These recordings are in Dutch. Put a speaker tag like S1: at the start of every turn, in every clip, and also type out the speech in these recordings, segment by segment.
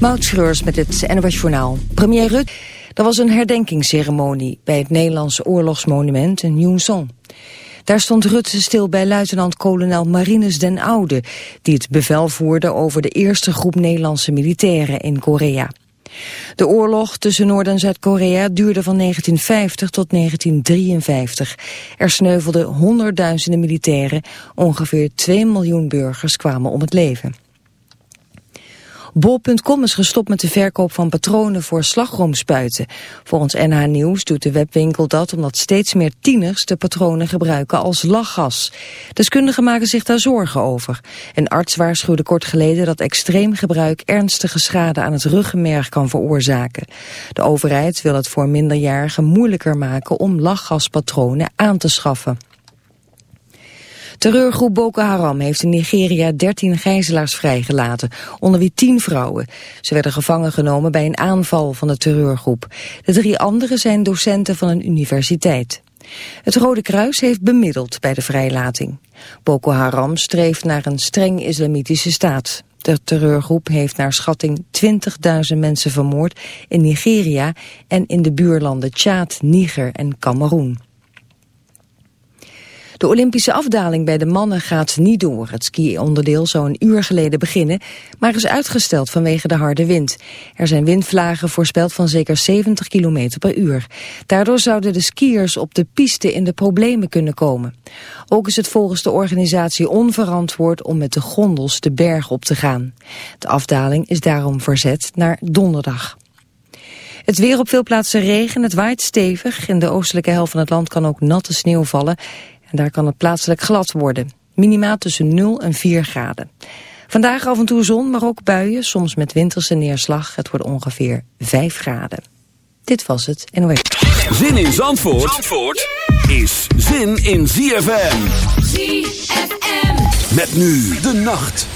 S1: Moutschreurs met het NOS Journaal. Premier Rutte, er was een herdenkingsceremonie bij het Nederlandse oorlogsmonument in Yunson. Daar stond Rutte stil bij luitenant-kolonel Marinus den Oude... die het bevel voerde over de eerste groep Nederlandse militairen in Korea. De oorlog tussen Noord- en Zuid-Korea duurde van 1950 tot 1953. Er sneuvelden honderdduizenden militairen, ongeveer 2 miljoen burgers kwamen om het leven. Bol.com is gestopt met de verkoop van patronen voor slagroomspuiten. Volgens NH Nieuws doet de webwinkel dat omdat steeds meer tieners de patronen gebruiken als lachgas. Deskundigen maken zich daar zorgen over. Een arts waarschuwde kort geleden dat extreem gebruik ernstige schade aan het ruggenmerg kan veroorzaken. De overheid wil het voor minderjarigen moeilijker maken om lachgaspatronen aan te schaffen. Terreurgroep Boko Haram heeft in Nigeria 13 gijzelaars vrijgelaten, onder wie 10 vrouwen. Ze werden gevangen genomen bij een aanval van de terreurgroep. De drie anderen zijn docenten van een universiteit. Het Rode Kruis heeft bemiddeld bij de vrijlating. Boko Haram streeft naar een streng islamitische staat. De terreurgroep heeft naar schatting 20.000 mensen vermoord in Nigeria en in de buurlanden Tjaad, Niger en Cameroen. De Olympische afdaling bij de mannen gaat niet door. Het ski-onderdeel zou een uur geleden beginnen, maar is uitgesteld vanwege de harde wind. Er zijn windvlagen voorspeld van zeker 70 km per uur. Daardoor zouden de skiers op de piste in de problemen kunnen komen. Ook is het volgens de organisatie onverantwoord om met de gondels de berg op te gaan. De afdaling is daarom verzet naar donderdag. Het weer op veel plaatsen regen, het waait stevig. In de oostelijke helft van het land kan ook natte sneeuw vallen. En daar kan het plaatselijk glad worden. Minimaal tussen 0 en 4 graden. Vandaag af en toe zon, maar ook buien, soms met winterse neerslag. Het wordt ongeveer 5 graden. Dit was het NOS.
S2: Zin in Zandvoort, Zandvoort is zin in ZFM.
S3: ZFM.
S2: Met nu de nacht.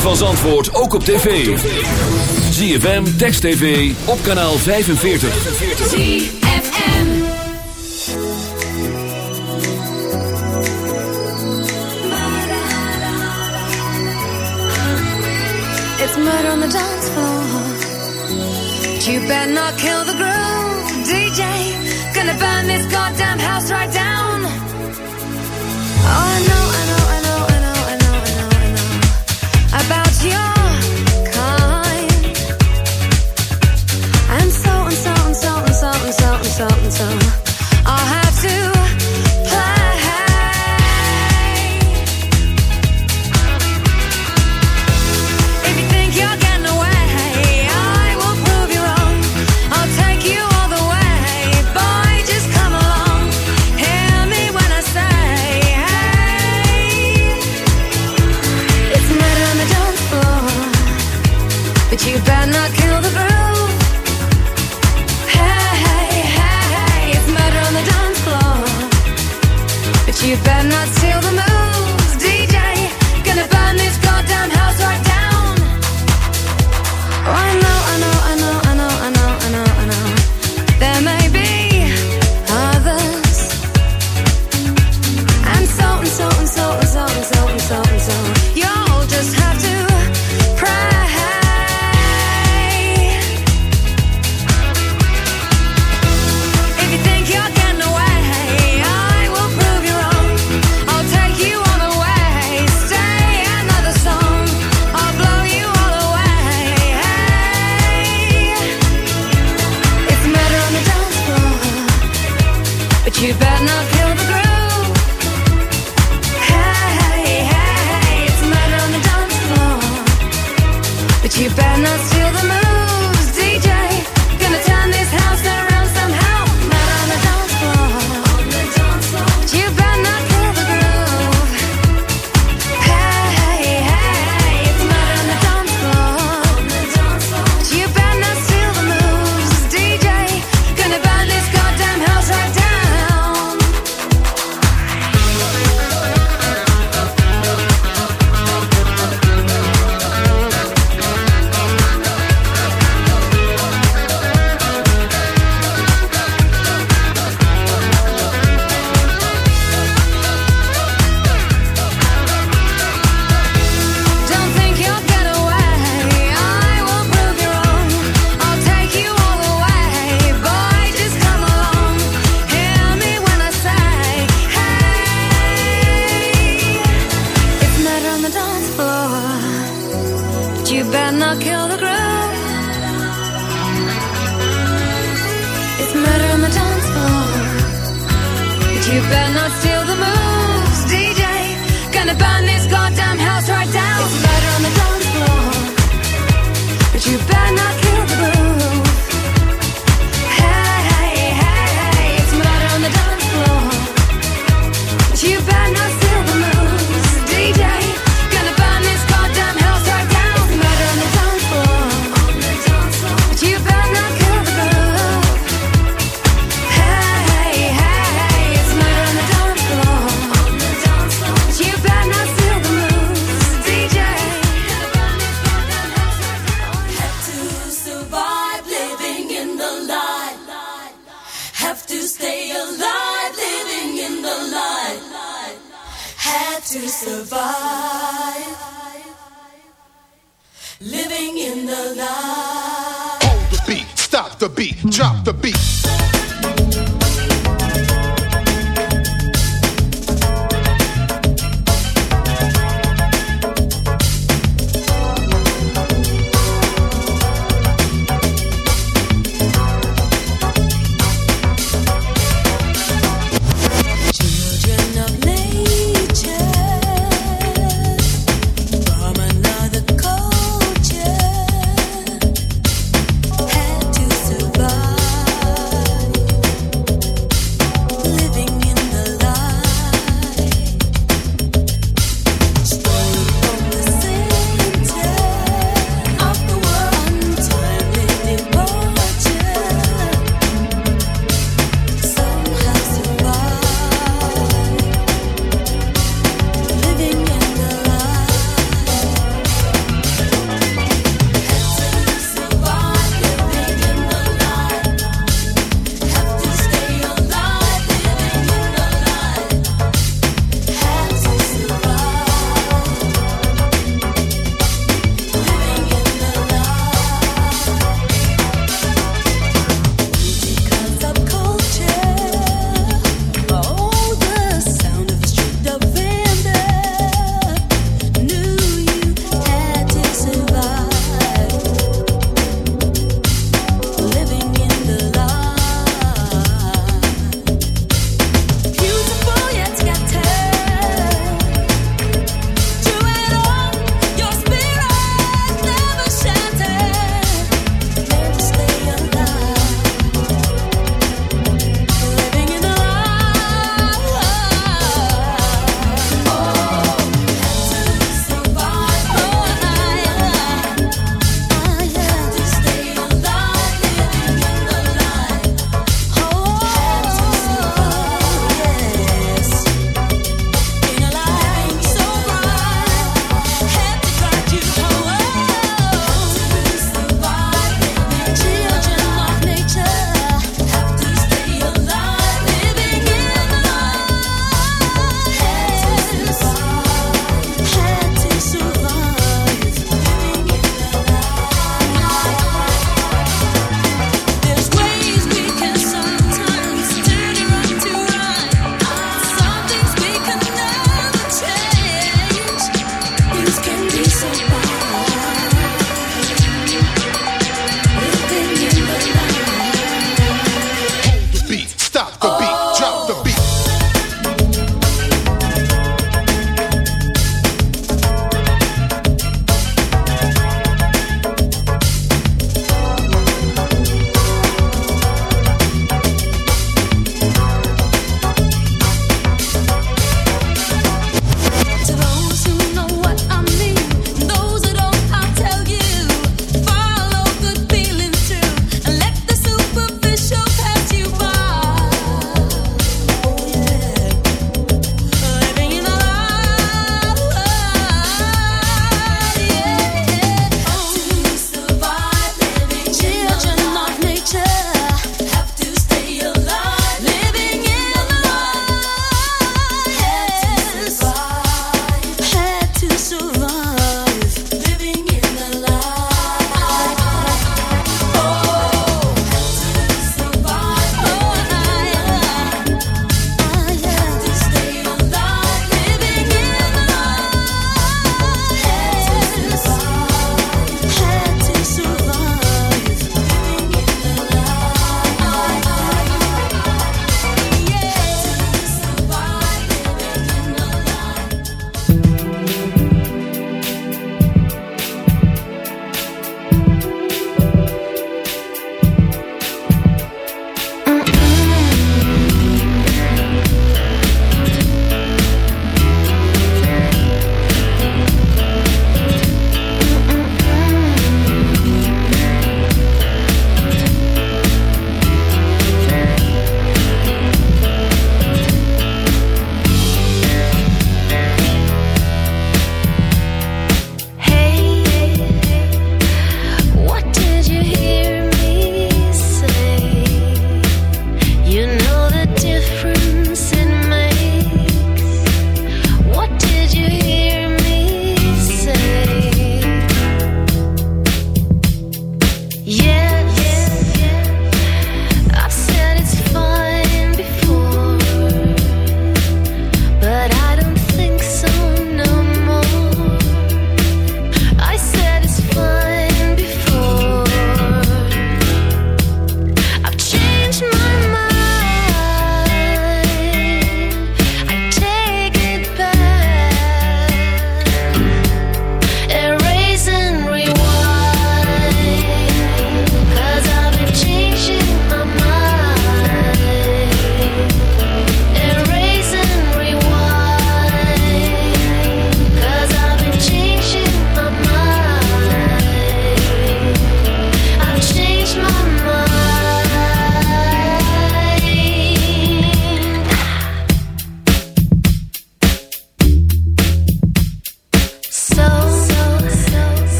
S2: Van Zandvoort ook op tv. ZFM, Text TV, op kanaal 45. ZFM It's murder on the dance floor You better not kill the groove DJ, gonna burn this goddamn house right down
S4: You better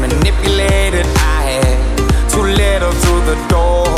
S5: manipulated. I had too little through the door.